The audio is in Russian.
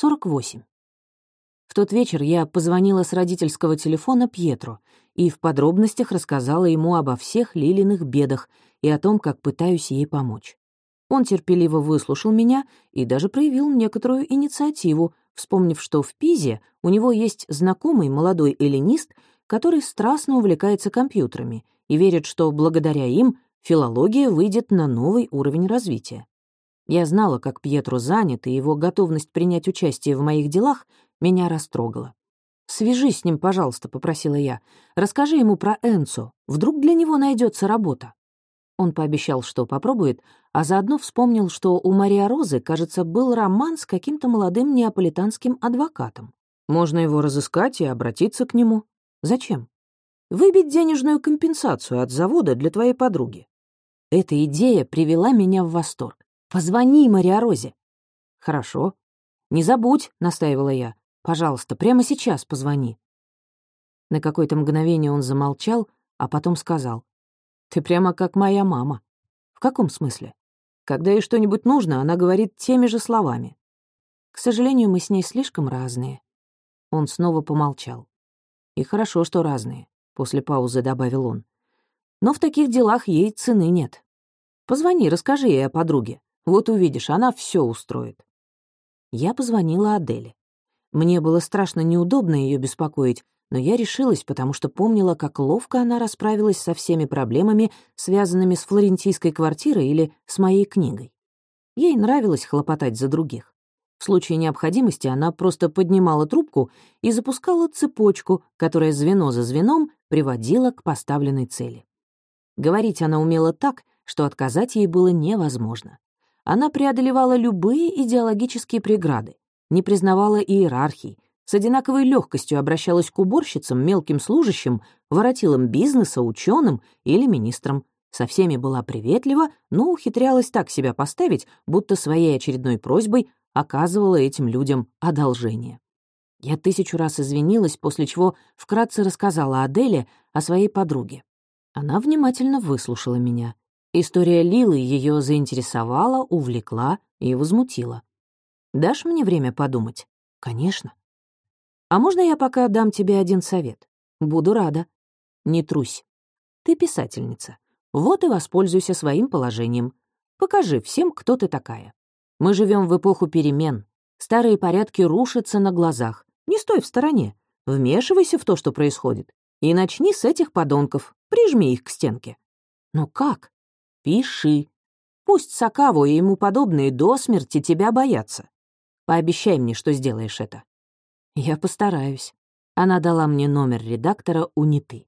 48. В тот вечер я позвонила с родительского телефона Пьетро и в подробностях рассказала ему обо всех Лилиных бедах и о том, как пытаюсь ей помочь. Он терпеливо выслушал меня и даже проявил некоторую инициативу, вспомнив, что в Пизе у него есть знакомый молодой эллинист, который страстно увлекается компьютерами и верит, что благодаря им филология выйдет на новый уровень развития. Я знала, как Пьетро занят, и его готовность принять участие в моих делах меня растрогала. «Свяжись с ним, пожалуйста», — попросила я. «Расскажи ему про Энцо. Вдруг для него найдется работа». Он пообещал, что попробует, а заодно вспомнил, что у Мария Розы, кажется, был роман с каким-то молодым неаполитанским адвокатом. Можно его разыскать и обратиться к нему. Зачем? Выбить денежную компенсацию от завода для твоей подруги. Эта идея привела меня в восторг. Позвони Мария Розе. Хорошо. Не забудь, настаивала я. Пожалуйста, прямо сейчас позвони. На какое-то мгновение он замолчал, а потом сказал. Ты прямо как моя мама. В каком смысле? Когда ей что-нибудь нужно, она говорит теми же словами. К сожалению, мы с ней слишком разные. Он снова помолчал. И хорошо, что разные, после паузы добавил он. Но в таких делах ей цены нет. Позвони, расскажи ей о подруге. Вот увидишь, она все устроит. Я позвонила Аделе. Мне было страшно неудобно ее беспокоить, но я решилась, потому что помнила, как ловко она расправилась со всеми проблемами, связанными с флорентийской квартирой или с моей книгой. Ей нравилось хлопотать за других. В случае необходимости она просто поднимала трубку и запускала цепочку, которая звено за звеном приводила к поставленной цели. Говорить она умела так, что отказать ей было невозможно. Она преодолевала любые идеологические преграды, не признавала иерархий, с одинаковой легкостью обращалась к уборщицам, мелким служащим, воротилам бизнеса, ученым или министрам. Со всеми была приветлива, но ухитрялась так себя поставить, будто своей очередной просьбой оказывала этим людям одолжение. Я тысячу раз извинилась, после чего вкратце рассказала Аделе о своей подруге. Она внимательно выслушала меня. История Лилы ее заинтересовала, увлекла и возмутила. «Дашь мне время подумать?» «Конечно». «А можно я пока дам тебе один совет?» «Буду рада». «Не трусь. Ты писательница. Вот и воспользуйся своим положением. Покажи всем, кто ты такая. Мы живем в эпоху перемен. Старые порядки рушатся на глазах. Не стой в стороне. Вмешивайся в то, что происходит. И начни с этих подонков. Прижми их к стенке. Но как? Пиши. Пусть Сакаву и ему подобные до смерти тебя боятся. Пообещай мне, что сделаешь это. Я постараюсь. Она дала мне номер редактора Униты.